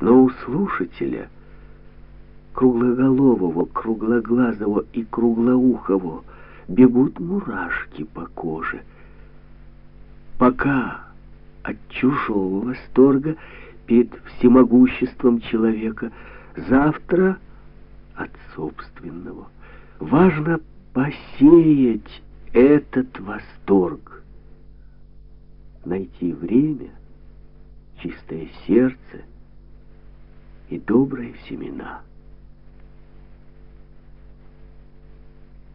Но у слушателя, круглоголового, круглоглазого и круглоухого, бегут мурашки по коже. Пока от чужого восторга перед всемогуществом человека, завтра от собственного. Важно посеять этот восторг, найти время, чистое сердце и добрые семена.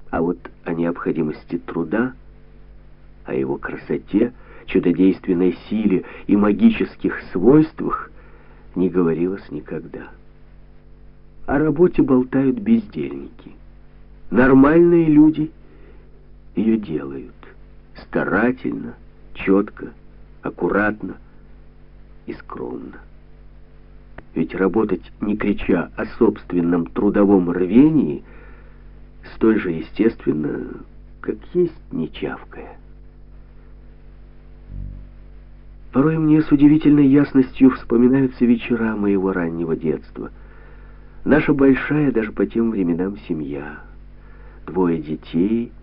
А вот о необходимости труда, о его красоте, чудодейственной силе и магических свойствах не говорилось никогда. О работе болтают бездельники. Нормальные люди ее делают старательно, четко, аккуратно и скромно. Ведь работать, не крича о собственном трудовом рвении, столь же естественно, как есть не чавкая. Порой мне с удивительной ясностью вспоминаются вечера моего раннего детства. Наша большая даже по тем временам семья. Двое детей,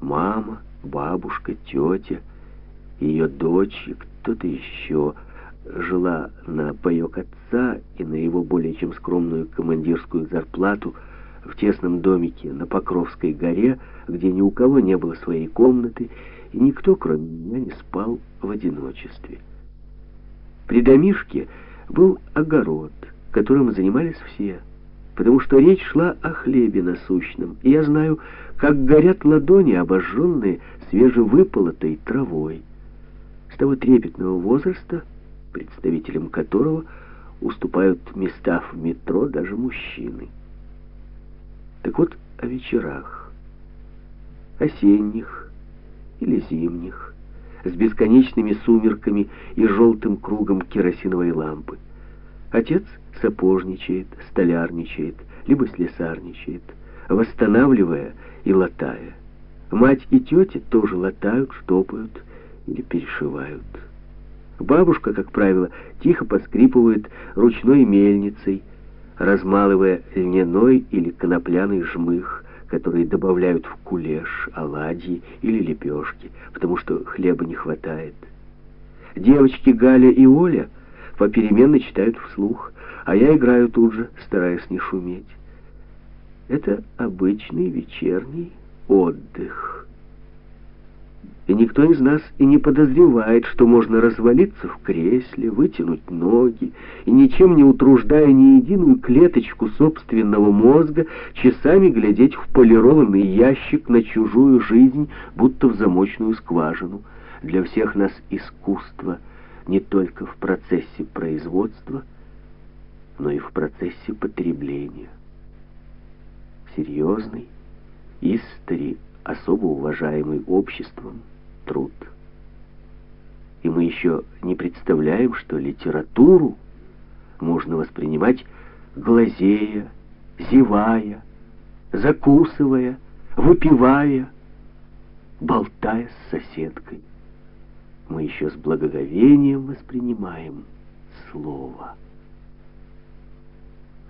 мама, бабушка, тетя, ее дочь и кто-то еще жила на паек отца и на его более чем скромную командирскую зарплату в тесном домике на Покровской горе, где ни у кого не было своей комнаты, и никто, кроме меня, не спал в одиночестве. При домишке был огород, которым занимались все, потому что речь шла о хлебе насущном, и я знаю, как горят ладони, обожженные свежевыполотой травой. С того трепетного возраста, представителям которого уступают места в метро даже мужчины. Так вот, о вечерах, осенних или зимних, с бесконечными сумерками и желтым кругом керосиновой лампы. Отец сапожничает, столярничает, либо слесарничает, восстанавливая и латая. Мать и тетя тоже латают, штопают или перешивают. Бабушка, как правило, тихо поскрипывает ручной мельницей, размалывая льняной или конопляный жмых, которые добавляют в кулеш, оладьи или лепешки, потому что хлеба не хватает. Девочки Галя и Оля попеременно читают вслух, а я играю тут же, стараясь не шуметь. Это обычный вечерний отдых. И никто из нас и не подозревает, что можно развалиться в кресле, вытянуть ноги, и ничем не утруждая ни единую клеточку собственного мозга, часами глядеть в полированный ящик на чужую жизнь, будто в замочную скважину. Для всех нас искусство не только в процессе производства, но и в процессе потребления. Серьезный, истори, особо уважаемый обществом, труд. И мы еще не представляем, что литературу можно воспринимать глазея, зевая, закусывая, выпивая, болтая с соседкой. Мы еще с благоговением воспринимаем слово.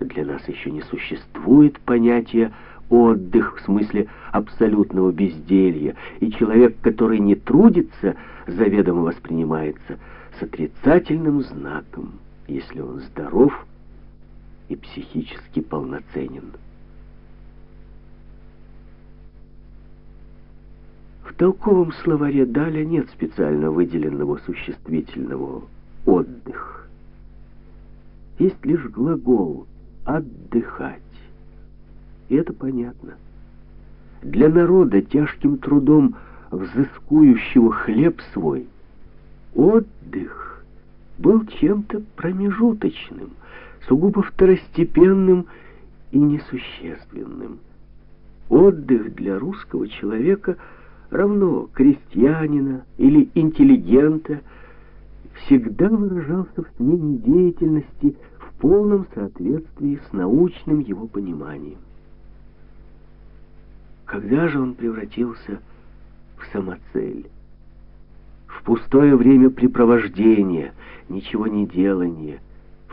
Для нас еще не существует понятия отдых в смысле абсолютного безделья, и человек, который не трудится, заведомо воспринимается с отрицательным знаком, если он здоров и психически полноценен. В толковом словаре Даля нет специально выделенного существительного «отдых». Есть лишь глагол «отдыхать». И это понятно. Для народа, тяжким трудом взыскующего хлеб свой, отдых был чем-то промежуточным, сугубо второстепенным и несущественным. Отдых для русского человека равно крестьянина или интеллигента всегда выражался в смене деятельности в полном соответствии с научным его пониманием. Когда же он превратился в самоцель? В пустое время препровождения, ничего не делания,